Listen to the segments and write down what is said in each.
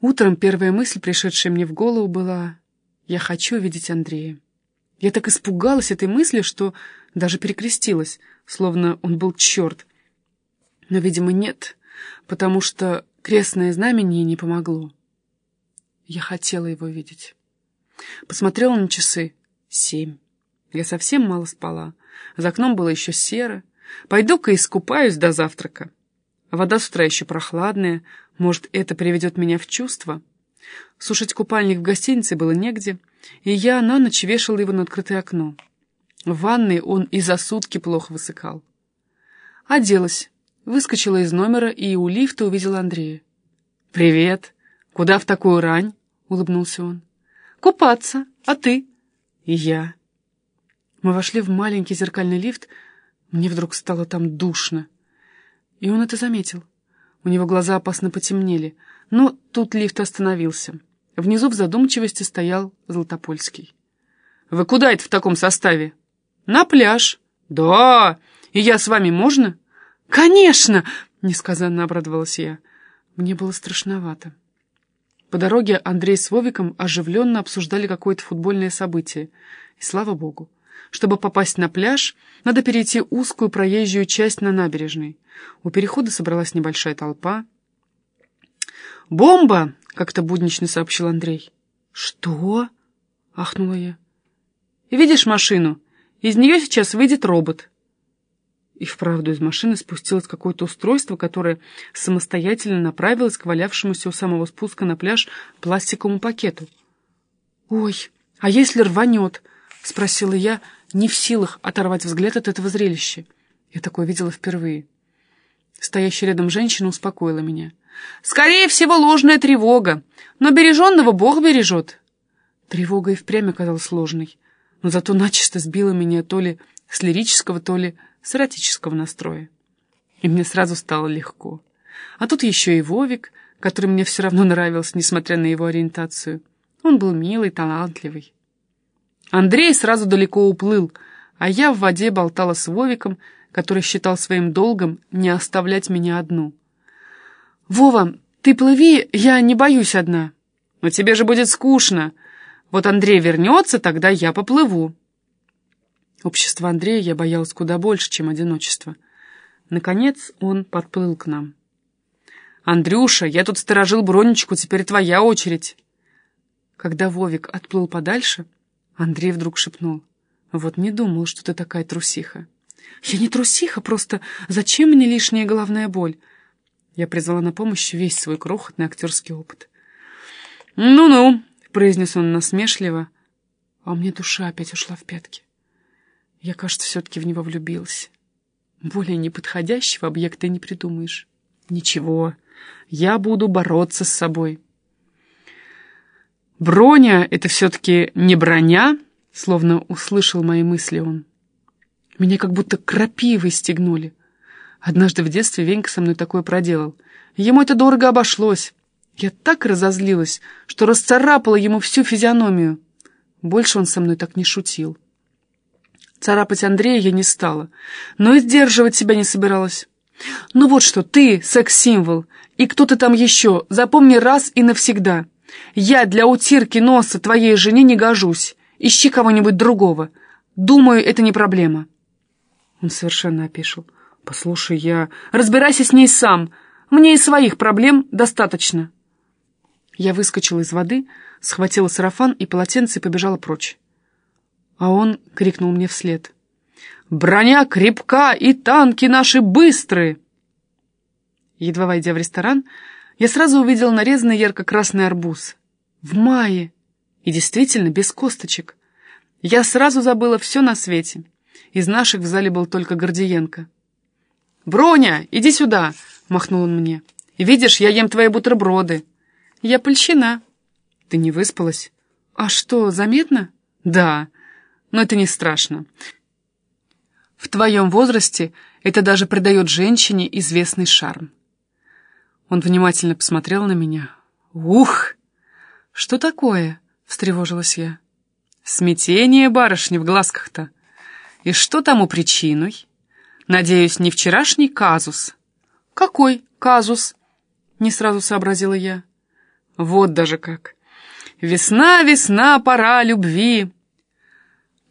Утром первая мысль, пришедшая мне в голову, была «Я хочу видеть Андрея». Я так испугалась этой мысли, что даже перекрестилась, словно он был черт. Но, видимо, нет, потому что крестное знамение не помогло. Я хотела его видеть. Посмотрела на часы. Семь. Я совсем мало спала. За окном было еще серо. Пойду-ка искупаюсь до завтрака. Вода с утра еще прохладная. Может, это приведет меня в чувство? Сушить купальник в гостинице было негде, и я на ночь вешала его на открытое окно. В ванной он и за сутки плохо высыхал. Оделась, выскочила из номера и у лифта увидела Андрея. «Привет! Куда в такую рань?» — улыбнулся он. «Купаться. А ты?» «И я». Мы вошли в маленький зеркальный лифт. Мне вдруг стало там душно. И он это заметил. У него глаза опасно потемнели. Но тут лифт остановился. Внизу в задумчивости стоял Златопольский. «Вы куда это в таком составе?» «На пляж». «Да! И я с вами можно?» «Конечно!» — несказанно обрадовалась я. Мне было страшновато. По дороге Андрей с Вовиком оживленно обсуждали какое-то футбольное событие. И слава богу. Чтобы попасть на пляж, надо перейти узкую проезжую часть на набережной. У перехода собралась небольшая толпа. «Бомба!» — как-то буднично сообщил Андрей. «Что?» — ахнула я. «Видишь машину? Из нее сейчас выйдет робот». И вправду из машины спустилось какое-то устройство, которое самостоятельно направилось к валявшемуся у самого спуска на пляж пластиковому пакету. «Ой, а если рванет?» — спросила я, не в силах оторвать взгляд от этого зрелища. Я такое видела впервые. Стоящая рядом женщина успокоила меня. «Скорее всего, ложная тревога, но береженного Бог бережет». Тревога и впрямь оказалась ложной, но зато начисто сбила меня то ли с лирического, то ли с эротического настроя. И мне сразу стало легко. А тут еще и Вовик, который мне все равно нравился, несмотря на его ориентацию. Он был милый, талантливый. Андрей сразу далеко уплыл, а я в воде болтала с Вовиком, который считал своим долгом не оставлять меня одну. «Вова, ты плыви, я не боюсь одна». «Но тебе же будет скучно. Вот Андрей вернется, тогда я поплыву». Общество Андрея я боялась куда больше, чем одиночество. Наконец он подплыл к нам. «Андрюша, я тут сторожил бронечку, теперь твоя очередь». Когда Вовик отплыл подальше, Андрей вдруг шепнул. «Вот не думал, что ты такая трусиха». «Я не трусиха, просто зачем мне лишняя головная боль?» Я призвала на помощь весь свой крохотный актерский опыт. «Ну-ну», — произнес он насмешливо, а меня душа опять ушла в пятки. Я, кажется, все-таки в него влюбилась. Более неподходящего объекта не придумаешь. Ничего, я буду бороться с собой. «Броня — это все-таки не броня?» — словно услышал мои мысли он. Меня как будто крапивой стегнули. Однажды в детстве Венька со мной такое проделал. Ему это дорого обошлось. Я так разозлилась, что расцарапала ему всю физиономию. Больше он со мной так не шутил. Царапать Андрея я не стала, но и сдерживать себя не собиралась. «Ну вот что, ты секс-символ, и кто ты там еще, запомни раз и навсегда». Я для утирки носа твоей жене не гожусь. Ищи кого-нибудь другого. Думаю, это не проблема». Он совершенно опешил. «Послушай, я... Разбирайся с ней сам. Мне и своих проблем достаточно». Я выскочила из воды, схватила сарафан и полотенце и побежала прочь. А он крикнул мне вслед. «Броня крепка, и танки наши быстрые!» Едва войдя в ресторан, я сразу увидела нарезанный ярко-красный арбуз. В мае. И действительно, без косточек. Я сразу забыла все на свете. Из наших в зале был только Гордиенко. «Броня, иди сюда!» — махнул он мне. «Видишь, я ем твои бутерброды». «Я польщена». «Ты не выспалась?» «А что, заметно?» «Да, но это не страшно. В твоем возрасте это даже придает женщине известный шарм». Он внимательно посмотрел на меня. «Ух! Что такое?» — встревожилась я. «Смятение барышни в глазках-то. И что тому причиной? Надеюсь, не вчерашний казус?» «Какой казус?» — не сразу сообразила я. Вот даже как. Весна, весна, пора любви.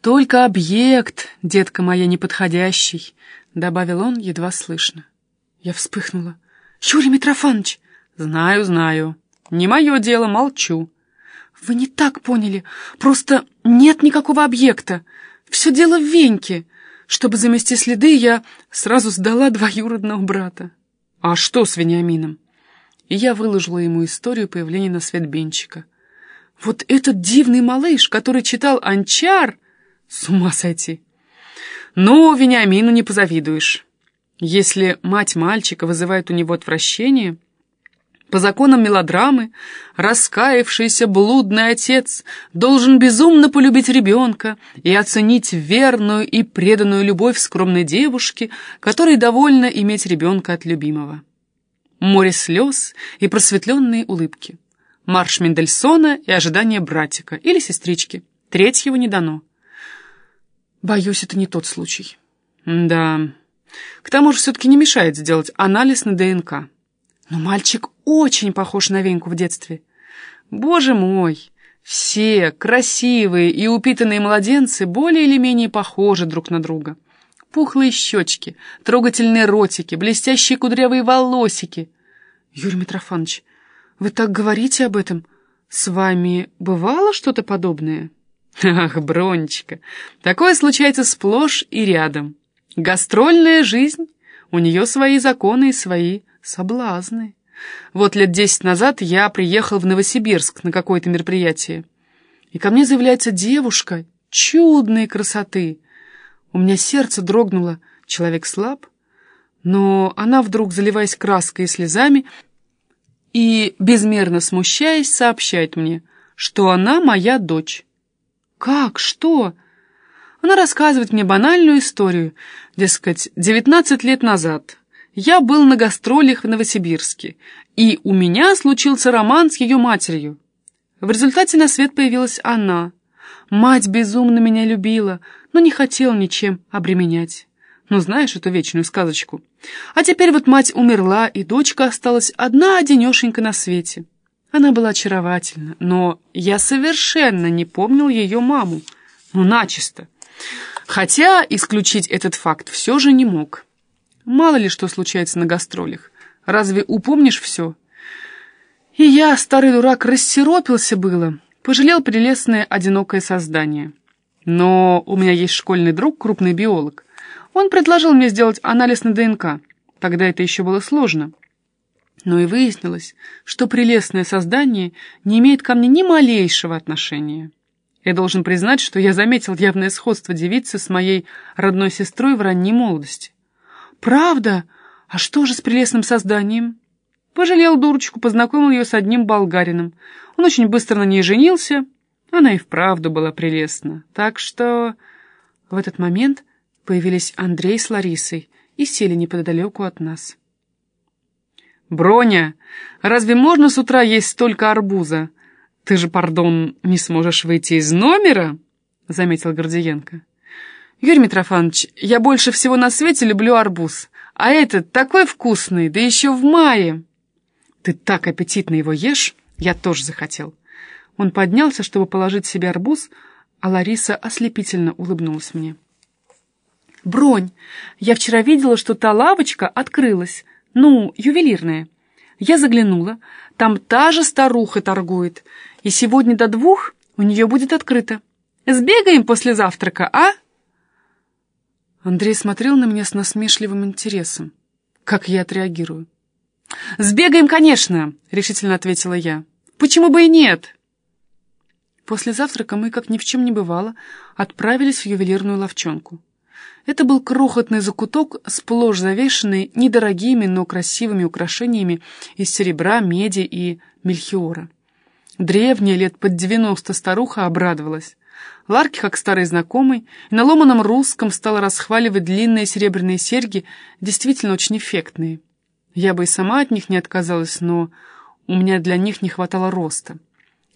Только объект, детка моя неподходящий, добавил он едва слышно. Я вспыхнула. Юрий Митрофанович! Знаю, знаю. Не мое дело, молчу. Вы не так поняли. Просто нет никакого объекта. Все дело в Веньке. Чтобы замести следы, я сразу сдала двоюродного брата. А что с Вениамином? И я выложила ему историю появления на свет Бенчика. Вот этот дивный малыш, который читал «Анчар», с ума сойти. Но Вениамину не позавидуешь. Если мать мальчика вызывает у него отвращение, по законам мелодрамы, раскаявшийся блудный отец должен безумно полюбить ребенка и оценить верную и преданную любовь скромной девушки, которой довольно иметь ребенка от любимого. Море слез и просветленные улыбки. Марш Мендельсона и ожидание братика или сестрички. Третьего не дано. Боюсь, это не тот случай. Да. К тому же все-таки не мешает сделать анализ на ДНК. Но мальчик очень похож на Веньку в детстве. Боже мой! Все красивые и упитанные младенцы более или менее похожи друг на друга. Пухлые щечки, трогательные ротики, блестящие кудрявые волосики. Юрий Митрофанович, вы так говорите об этом? С вами бывало что-то подобное? Ах, Бронечка, такое случается сплошь и рядом. Гастрольная жизнь, у нее свои законы и свои соблазны. Вот лет десять назад я приехал в Новосибирск на какое-то мероприятие. И ко мне заявляется девушка чудной красоты. У меня сердце дрогнуло, человек слаб. Но она вдруг, заливаясь краской и слезами, и, безмерно смущаясь, сообщает мне, что она моя дочь. «Как? Что?» Она рассказывает мне банальную историю. Дескать, девятнадцать лет назад я был на гастролях в Новосибирске, и у меня случился роман с ее матерью. В результате на свет появилась она. Мать безумно меня любила, но не хотела ничем обременять. Ну, знаешь эту вечную сказочку. А теперь вот мать умерла, и дочка осталась одна-одинешенька на свете. Она была очаровательна, но я совершенно не помнил ее маму. Ну, начисто. Хотя исключить этот факт все же не мог. Мало ли что случается на гастролях. Разве упомнишь все? И я, старый дурак, рассеропился было, пожалел прелестное одинокое создание. Но у меня есть школьный друг, крупный биолог. Он предложил мне сделать анализ на ДНК. Тогда это еще было сложно. Но и выяснилось, что прелестное создание не имеет ко мне ни малейшего отношения. Я должен признать, что я заметил явное сходство девицы с моей родной сестрой в ранней молодости. «Правда? А что же с прелестным созданием?» Пожалел дурочку, познакомил ее с одним болгарином. Он очень быстро на ней женился. Она и вправду была прелестна. Так что в этот момент появились Андрей с Ларисой и сели неподалеку от нас. «Броня, разве можно с утра есть столько арбуза? Ты же, пардон, не сможешь выйти из номера?» — заметил Гордиенко. «Юрий Митрофанович, я больше всего на свете люблю арбуз, а этот такой вкусный, да еще в мае!» «Ты так аппетитно его ешь, я тоже захотел». Он поднялся, чтобы положить себе арбуз, а Лариса ослепительно улыбнулась мне. «Бронь, я вчера видела, что та лавочка открылась. Ну, ювелирная. Я заглянула, там та же старуха торгует, и сегодня до двух у нее будет открыто. Сбегаем после завтрака, а?» Андрей смотрел на меня с насмешливым интересом. Как я отреагирую? «Сбегаем, конечно!» — решительно ответила я. «Почему бы и нет?» После завтрака мы, как ни в чем не бывало, отправились в ювелирную ловчонку. Это был крохотный закуток, сплошь завешенный недорогими, но красивыми украшениями из серебра, меди и мельхиора. Древняя, лет под девяносто старуха обрадовалась. Ларки, как старый знакомый, и на ломаном русском стала расхваливать длинные серебряные серьги, действительно очень эффектные. Я бы и сама от них не отказалась, но у меня для них не хватало роста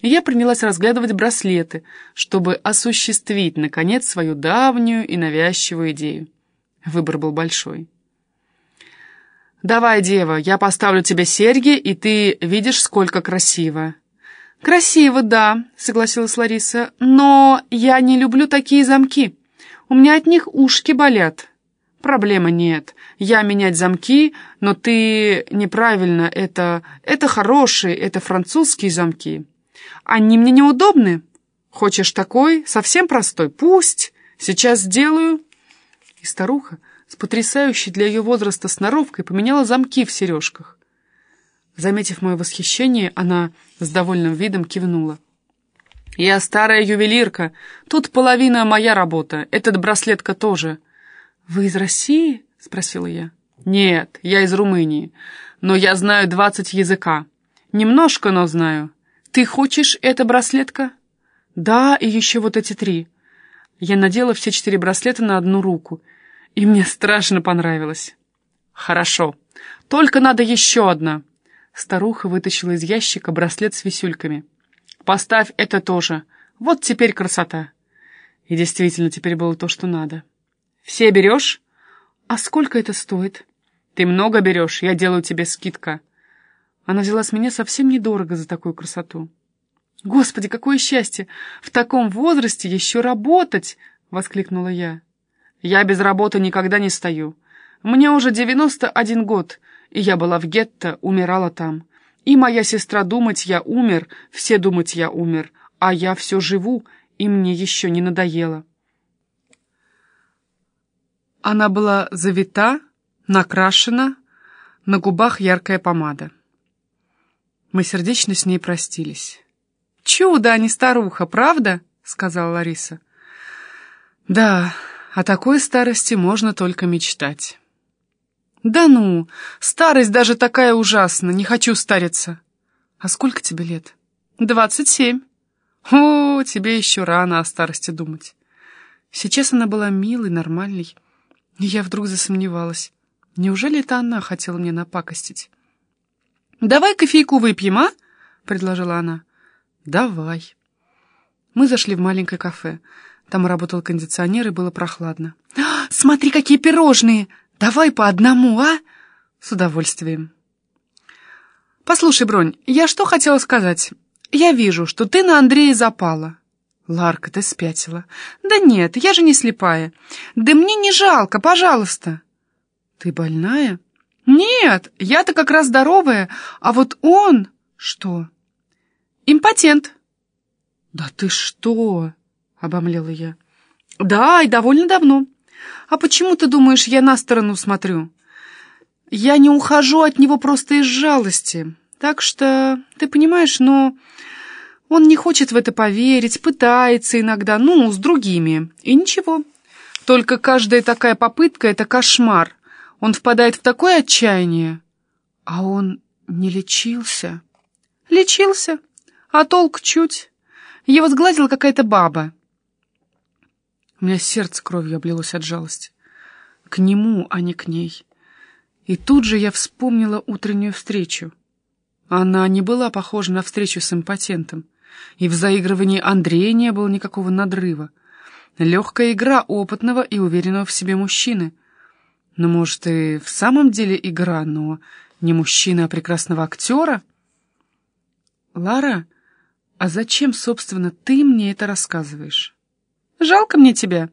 и я принялась разглядывать браслеты, чтобы осуществить, наконец, свою давнюю и навязчивую идею. Выбор был большой. «Давай, дева, я поставлю тебе серьги, и ты видишь, сколько красиво. «Красиво, да», — согласилась Лариса, — «но я не люблю такие замки. У меня от них ушки болят». «Проблемы нет. Я менять замки, но ты неправильно. Это... это хорошие, это французские замки. Они мне неудобны. Хочешь такой, совсем простой? Пусть. Сейчас сделаю». И старуха с потрясающей для ее возраста сноровкой поменяла замки в сережках. Заметив мое восхищение, она с довольным видом кивнула. «Я старая ювелирка. Тут половина моя работа. Этот браслетка тоже». «Вы из России?» — спросила я. «Нет, я из Румынии. Но я знаю двадцать языка. Немножко, но знаю. Ты хочешь эта браслетка?» «Да, и еще вот эти три». Я надела все четыре браслета на одну руку, и мне страшно понравилось. «Хорошо. Только надо еще одна». Старуха вытащила из ящика браслет с висюльками. «Поставь это тоже. Вот теперь красота!» И действительно, теперь было то, что надо. «Все берешь?» «А сколько это стоит?» «Ты много берешь, я делаю тебе скидка». Она взяла с меня совсем недорого за такую красоту. «Господи, какое счастье! В таком возрасте еще работать!» — воскликнула я. «Я без работы никогда не стою. Мне уже девяносто один год, я была в гетто, умирала там. И моя сестра думать я умер, все думать я умер, а я все живу, и мне еще не надоело. Она была завита, накрашена, на губах яркая помада. Мы сердечно с ней простились. «Чудо, а не старуха, правда?» — сказала Лариса. «Да, о такой старости можно только мечтать». «Да ну, старость даже такая ужасна, не хочу стариться». «А сколько тебе лет?» «Двадцать семь». «О, тебе еще рано о старости думать». Сейчас она была милой, нормальной, и я вдруг засомневалась. Неужели это она хотела мне напакостить? «Давай кофейку выпьем, а?» — предложила она. «Давай». Мы зашли в маленькое кафе. Там работал кондиционер, и было прохладно. «А, «Смотри, какие пирожные!» Давай по одному, а? С удовольствием. Послушай, Бронь, я что хотела сказать? Я вижу, что ты на Андрея запала. Ларка, ты спятила. Да нет, я же не слепая. Да мне не жалко, пожалуйста. Ты больная? Нет, я-то как раз здоровая, а вот он... Что? Импотент. Да ты что? Обомлела я. Да, и довольно давно. «А почему ты думаешь, я на сторону смотрю?» «Я не ухожу от него просто из жалости. Так что, ты понимаешь, но он не хочет в это поверить, пытается иногда, ну, с другими. И ничего. Только каждая такая попытка — это кошмар. Он впадает в такое отчаяние. А он не лечился?» «Лечился. А толк чуть. Его сгладила какая-то баба». У меня сердце кровью облилось от жалости. К нему, а не к ней. И тут же я вспомнила утреннюю встречу. Она не была похожа на встречу с импотентом. И в заигрывании Андрея не было никакого надрыва. Легкая игра опытного и уверенного в себе мужчины. Ну, может, и в самом деле игра, но не мужчины, а прекрасного актера? Лара, а зачем, собственно, ты мне это рассказываешь? Жалко мне тебя.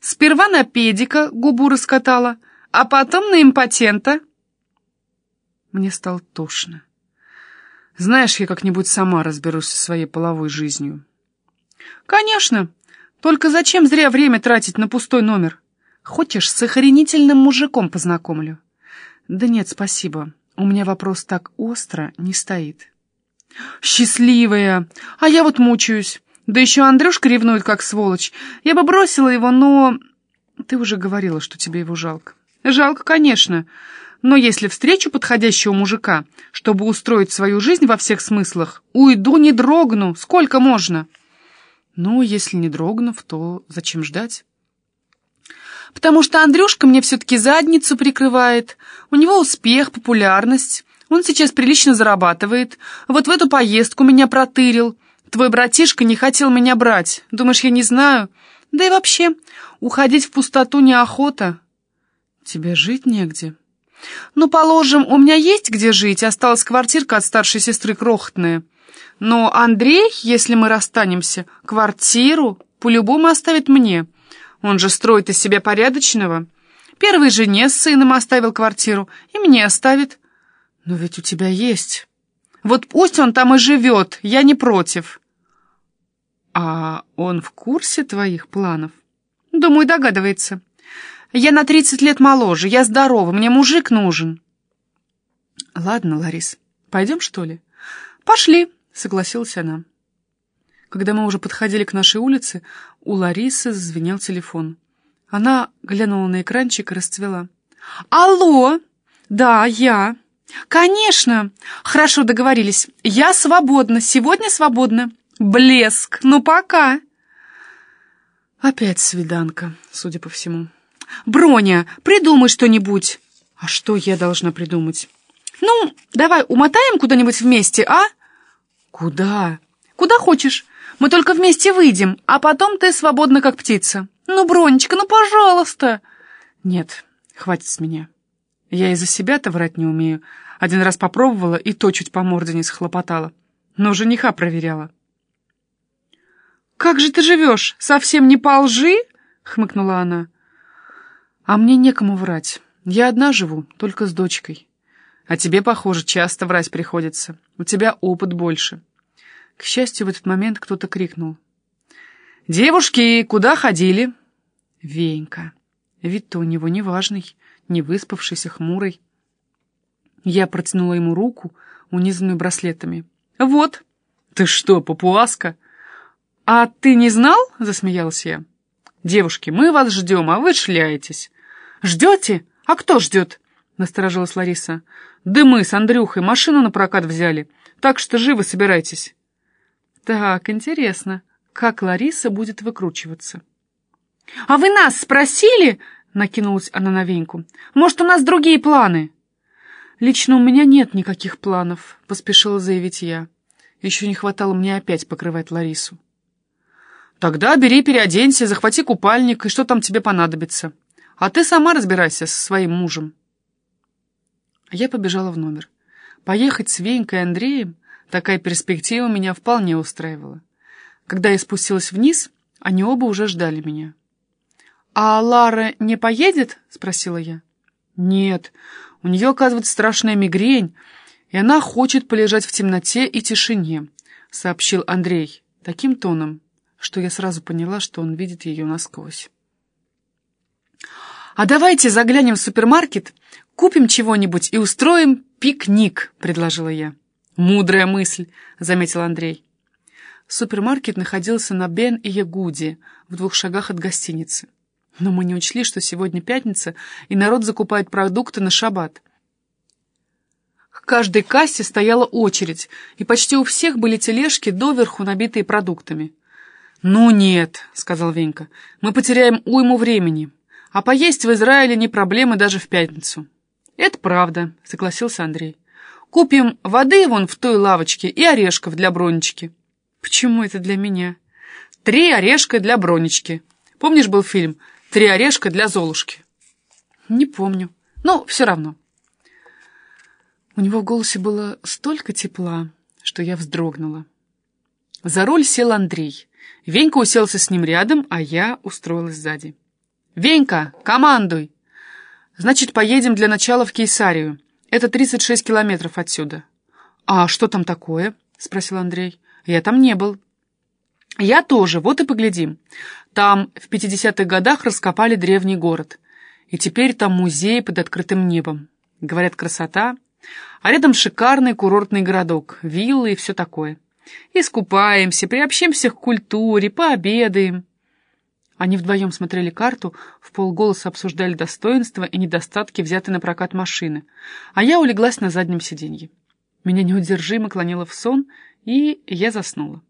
Сперва на педика губу раскатала, а потом на импотента. Мне стало тошно. Знаешь, я как-нибудь сама разберусь со своей половой жизнью. Конечно. Только зачем зря время тратить на пустой номер? Хочешь, с охренительным мужиком познакомлю? Да нет, спасибо. У меня вопрос так остро не стоит. Счастливая! А я вот мучаюсь. Да еще Андрюшка ревнует, как сволочь. Я бы бросила его, но... Ты уже говорила, что тебе его жалко. Жалко, конечно. Но если встречу подходящего мужика, чтобы устроить свою жизнь во всех смыслах, уйду, не дрогну. Сколько можно? Ну, если не дрогнув, то зачем ждать? Потому что Андрюшка мне все-таки задницу прикрывает. У него успех, популярность. Он сейчас прилично зарабатывает. Вот в эту поездку меня протырил. Твой братишка не хотел меня брать. Думаешь, я не знаю? Да и вообще, уходить в пустоту неохота. Тебе жить негде. Ну, положим, у меня есть где жить, осталась квартирка от старшей сестры крохотная. Но Андрей, если мы расстанемся, квартиру по-любому оставит мне. Он же строит из себя порядочного. Первой жене с сыном оставил квартиру, и мне оставит. Но ведь у тебя есть. Вот пусть он там и живет, я не против. А он в курсе твоих планов? Думаю, догадывается. Я на тридцать лет моложе, я здорова, мне мужик нужен. Ладно, Ларис, пойдем, что ли? Пошли, согласилась она. Когда мы уже подходили к нашей улице, у Ларисы зазвенел телефон. Она глянула на экранчик и расцвела. «Алло! Да, я!» «Конечно! Хорошо договорились. Я свободна. Сегодня свободна. Блеск. Ну, пока!» Опять свиданка, судя по всему. «Броня, придумай что-нибудь!» «А что я должна придумать?» «Ну, давай умотаем куда-нибудь вместе, а?» «Куда?» «Куда хочешь. Мы только вместе выйдем, а потом ты свободна, как птица. Ну, Бронечка, ну, пожалуйста!» «Нет, хватит с меня. Я из-за себя-то врать не умею. Один раз попробовала, и то чуть по морде не схлопотала. Но жениха проверяла». «Как же ты живешь? Совсем не по лжи?» — хмыкнула она. «А мне некому врать. Я одна живу, только с дочкой. А тебе, похоже, часто врать приходится. У тебя опыт больше». К счастью, в этот момент кто-то крикнул. «Девушки, куда ходили?» Венька. Вид-то у него неважный, не выспавшийся, хмурый. Я протянула ему руку, унизанную браслетами. «Вот!» «Ты что, папуаска?» «А ты не знал?» — засмеялась я. «Девушки, мы вас ждем, а вы шляетесь». «Ждете? А кто ждет?» — насторожилась Лариса. «Да мы с Андрюхой машину на прокат взяли, так что живо собирайтесь». Так, интересно, как Лариса будет выкручиваться? «А вы нас спросили?» — накинулась она на Веньку. «Может, у нас другие планы?» «Лично у меня нет никаких планов», — поспешила заявить я. Еще не хватало мне опять покрывать Ларису. «Тогда бери, переоденься, захвати купальник, и что там тебе понадобится. А ты сама разбирайся со своим мужем». Я побежала в номер. Поехать с Венькой и Андреем Такая перспектива меня вполне устраивала. Когда я спустилась вниз, они оба уже ждали меня. «А Лара не поедет?» — спросила я. «Нет, у нее, оказывается, страшная мигрень, и она хочет полежать в темноте и тишине», — сообщил Андрей таким тоном, что я сразу поняла, что он видит ее насквозь. «А давайте заглянем в супермаркет, купим чего-нибудь и устроим пикник», — предложила я. «Мудрая мысль», — заметил Андрей. Супермаркет находился на Бен и Ягуде, в двух шагах от гостиницы. Но мы не учли, что сегодня пятница, и народ закупает продукты на шаббат. К каждой кассе стояла очередь, и почти у всех были тележки, доверху набитые продуктами. «Ну нет», — сказал Венька, — «мы потеряем уйму времени, а поесть в Израиле не проблема даже в пятницу». «Это правда», — согласился Андрей. Купим воды вон в той лавочке и орешков для Бронечки. Почему это для меня? Три орешка для Бронечки. Помнишь, был фильм «Три орешка для Золушки»? Не помню. Но все равно. У него в голосе было столько тепла, что я вздрогнула. За руль сел Андрей. Венька уселся с ним рядом, а я устроилась сзади. «Венька, командуй!» «Значит, поедем для начала в Кейсарию. Это 36 километров отсюда. А что там такое? Спросил Андрей. Я там не был. Я тоже, вот и поглядим. Там в 50-х годах раскопали древний город. И теперь там музей под открытым небом. Говорят, красота. А рядом шикарный курортный городок, виллы и все такое. Искупаемся, приобщимся к культуре, пообедаем. Они вдвоем смотрели карту, в полголоса обсуждали достоинства и недостатки взятой на прокат машины, а я улеглась на заднем сиденье. Меня неудержимо клонило в сон, и я заснула.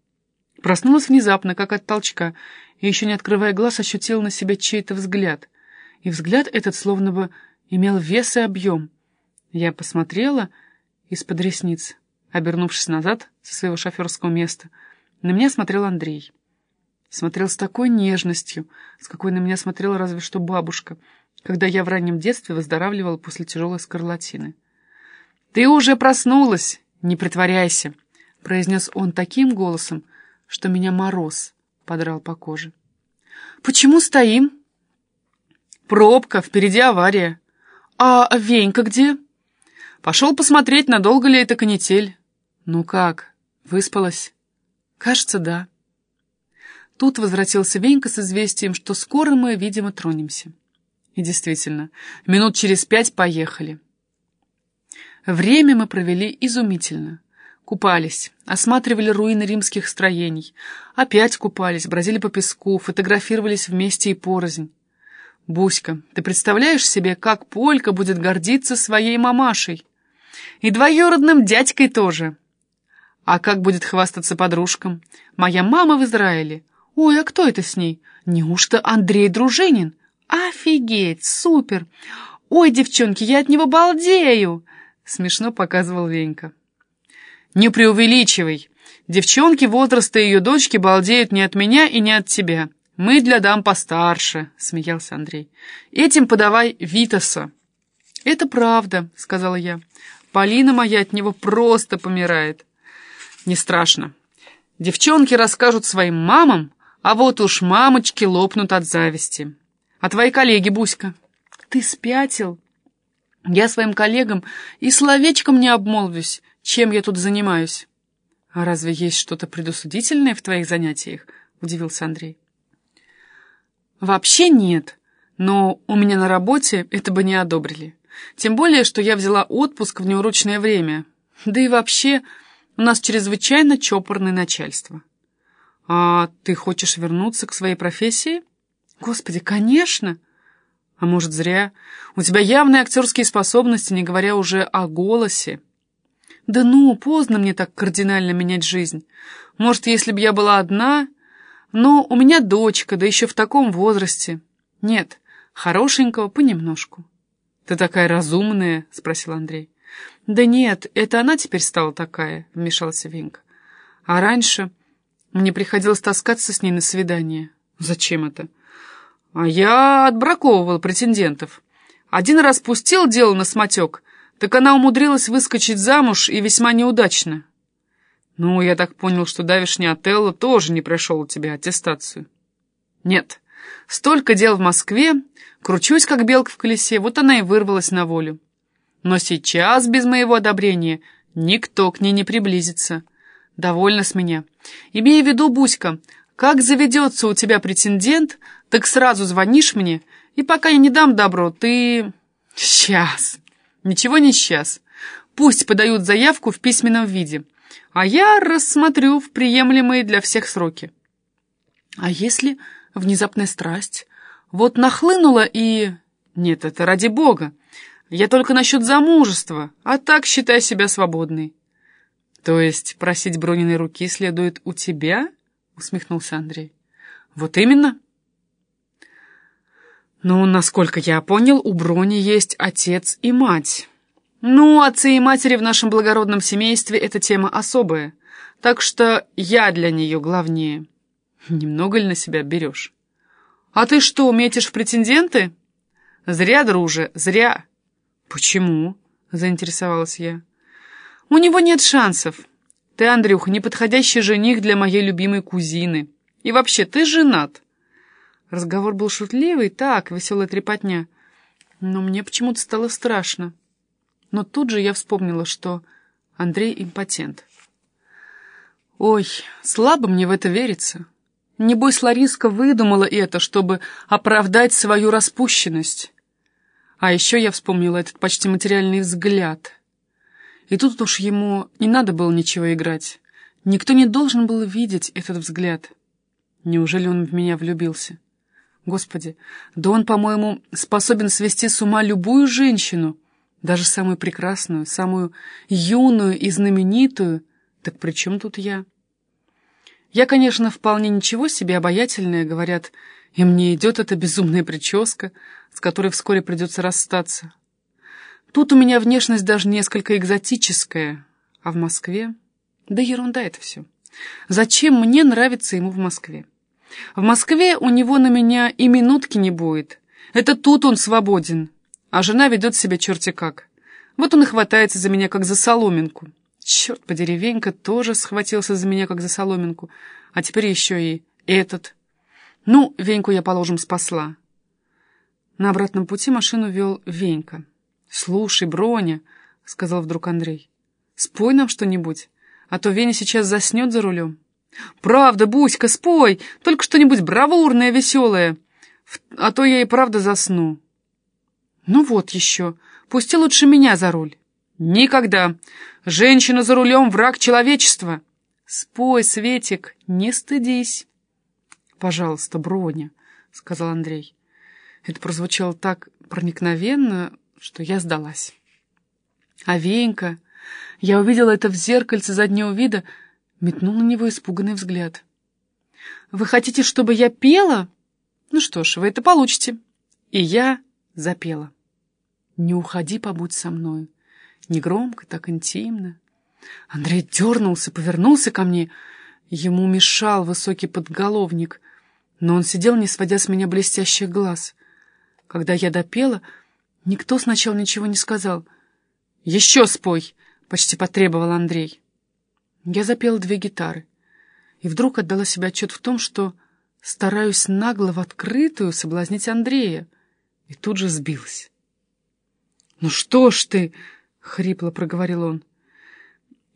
Проснулась внезапно, как от толчка, и еще не открывая глаз, ощутила на себя чей-то взгляд. И взгляд этот словно бы имел вес и объем. Я посмотрела из-под ресниц, обернувшись назад со своего шоферского места. На меня смотрел Андрей. Смотрел с такой нежностью, с какой на меня смотрела разве что бабушка. когда я в раннем детстве выздоравливала после тяжелой скарлатины. «Ты уже проснулась, не притворяйся», — произнес он таким голосом, что меня мороз подрал по коже. «Почему стоим?» «Пробка, впереди авария». «А Венька где?» «Пошел посмотреть, надолго ли это канитель». «Ну как, выспалась?» «Кажется, да». Тут возвратился Венька с известием, что скоро мы, видимо, тронемся. И действительно, минут через пять поехали. Время мы провели изумительно. Купались, осматривали руины римских строений, опять купались, бродили по песку, фотографировались вместе и порознь. Буська, ты представляешь себе, как Полька будет гордиться своей мамашей? И двоюродным дядькой тоже. А как будет хвастаться подружкам? Моя мама в Израиле. Ой, а кто это с ней? Неужто Андрей Дружинин? Офигеть, супер! Ой, девчонки, я от него балдею! Смешно показывал Венька. Не преувеличивай. Девчонки возраста ее дочки балдеют не от меня и не от тебя. Мы для дам постарше, смеялся Андрей. Этим подавай Витаса. Это правда, сказала я. Полина моя от него просто помирает. Не страшно. Девчонки расскажут своим мамам, а вот уж мамочки лопнут от зависти. А твои коллеги, Буська? Ты спятил? Я своим коллегам и словечком не обмолвюсь, чем я тут занимаюсь. А разве есть что-то предусудительное в твоих занятиях? Удивился Андрей. Вообще нет, но у меня на работе это бы не одобрили. Тем более, что я взяла отпуск в неурочное время. Да и вообще, у нас чрезвычайно чопорное начальство. А ты хочешь вернуться к своей профессии? Господи, конечно! А может, зря? У тебя явные актерские способности, не говоря уже о голосе. Да ну, поздно мне так кардинально менять жизнь. Может, если бы я была одна... Но у меня дочка, да еще в таком возрасте. Нет, хорошенького понемножку. «Ты такая разумная?» — спросил Андрей. «Да нет, это она теперь стала такая», — вмешался Винка. «А раньше мне приходилось таскаться с ней на свидание. Зачем это?» «А я отбраковывал претендентов. Один раз пустил дело на смотек, так она умудрилась выскочить замуж и весьма неудачно». «Ну, я так понял, что давишний Отелло тоже не прошел у тебя аттестацию». «Нет, столько дел в Москве, кручусь, как белка в колесе, вот она и вырвалась на волю. Но сейчас, без моего одобрения, никто к ней не приблизится. Довольно с меня. Имея в виду, Буська, как заведется у тебя претендент, так сразу звонишь мне, и пока я не дам добро, ты... Сейчас. Ничего не сейчас. Пусть подают заявку в письменном виде, а я рассмотрю в приемлемые для всех сроки. А если внезапная страсть? Вот нахлынула и... Нет, это ради бога. Я только насчет замужества, а так считай себя свободной. То есть просить Брониной руки следует у тебя? Усмехнулся Андрей. Вот именно. Ну, насколько я понял, у Брони есть отец и мать. Ну, отцы и матери в нашем благородном семействе — это тема особая, так что я для нее главнее. Немного ли на себя берешь? А ты что, метишь в претенденты? Зря, друже, зря. «Почему?» — заинтересовалась я. «У него нет шансов. Ты, Андрюх, неподходящий жених для моей любимой кузины. И вообще, ты женат». Разговор был шутливый, так, веселая трепотня. Но мне почему-то стало страшно. Но тут же я вспомнила, что Андрей импотент. Ой, слабо мне в это верится. Небось, Лариска выдумала это, чтобы оправдать свою распущенность. А еще я вспомнила этот почти материальный взгляд. И тут уж ему не надо было ничего играть. Никто не должен был видеть этот взгляд. Неужели он в меня влюбился? Господи, да он, по-моему, способен свести с ума любую женщину, даже самую прекрасную, самую юную и знаменитую. Так при чем тут я? Я, конечно, вполне ничего себе обаятельная, говорят, и мне идет эта безумная прическа, с которой вскоре придется расстаться. Тут у меня внешность даже несколько экзотическая, а в Москве... Да ерунда это все. Зачем мне нравится ему в Москве? В Москве у него на меня и минутки не будет. Это тут он свободен, а жена ведет себя черти как. Вот он и хватается за меня, как за соломинку. Черт подери, Венька тоже схватился за меня, как за соломинку, а теперь еще и этот. Ну, Веньку я, положим, спасла. На обратном пути машину вел Венька. «Слушай, Броня», — сказал вдруг Андрей, — «спой нам что-нибудь, а то Веня сейчас заснет за рулем». «Правда, Буська, спой, только что-нибудь бравурное, веселое, а то я и правда засну». «Ну вот еще, пусти лучше меня за руль». «Никогда! Женщина за рулем — враг человечества!» «Спой, Светик, не стыдись!» «Пожалуйста, Броня», — сказал Андрей. Это прозвучало так проникновенно, что я сдалась. А Венька... Я увидела это в зеркальце заднего вида, метнул на него испуганный взгляд. «Вы хотите, чтобы я пела? Ну что ж, вы это получите». И я запела. «Не уходи, побудь со мной». Негромко, так интимно. Андрей дернулся, повернулся ко мне. Ему мешал высокий подголовник, но он сидел, не сводя с меня блестящих глаз. Когда я допела, никто сначала ничего не сказал. «Еще спой!» — почти потребовал Андрей. Я запела две гитары и вдруг отдала себе отчет в том, что стараюсь нагло в открытую соблазнить Андрея, и тут же сбилась. «Ну что ж ты!» — хрипло проговорил он.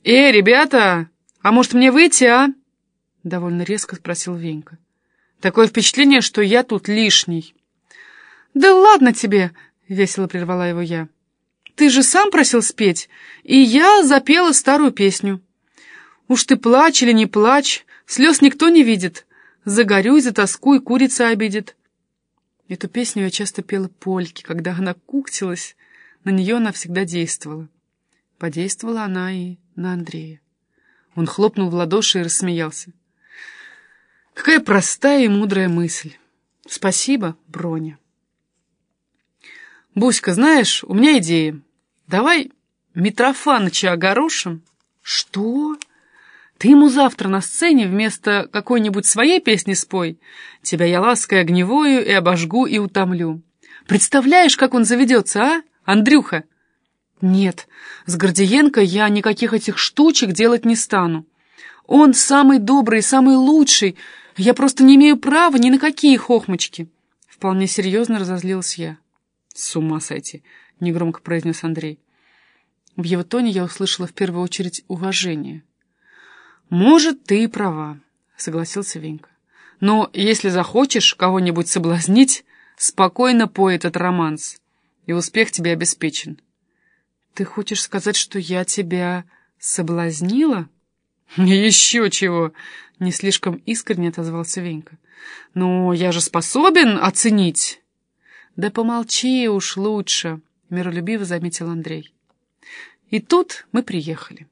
«Эй, ребята, а может мне выйти, а?» — довольно резко спросил Венька. «Такое впечатление, что я тут лишний». «Да ладно тебе!» — весело прервала его я. «Ты же сам просил спеть, и я запела старую песню. Уж ты плачь или не плачь, слез никто не видит. Загорюй, затоскуй, курица обидит». Эту песню я часто пела Польке, когда она куктилась, на нее она всегда действовала. Подействовала она и на Андрея. Он хлопнул в ладоши и рассмеялся. «Какая простая и мудрая мысль! Спасибо, Броня!» «Буська, знаешь, у меня идея. Давай Митрофаныча огорошим». «Что? Ты ему завтра на сцене вместо какой-нибудь своей песни спой. Тебя я лаской огневою и обожгу и утомлю. Представляешь, как он заведется, а, Андрюха?» «Нет, с Гордиенко я никаких этих штучек делать не стану. Он самый добрый, самый лучший. Я просто не имею права ни на какие хохмочки». Вполне серьезно разозлилась я. «С ума сойти!» — негромко произнес Андрей. В его тоне я услышала в первую очередь уважение. «Может, ты и права», — согласился Венька. «Но если захочешь кого-нибудь соблазнить, спокойно пой этот романс, и успех тебе обеспечен». «Ты хочешь сказать, что я тебя соблазнила?» «Еще чего!» — не слишком искренне отозвался Венька. «Но я же способен оценить!» «Да помолчи уж лучше», — миролюбиво заметил Андрей. И тут мы приехали.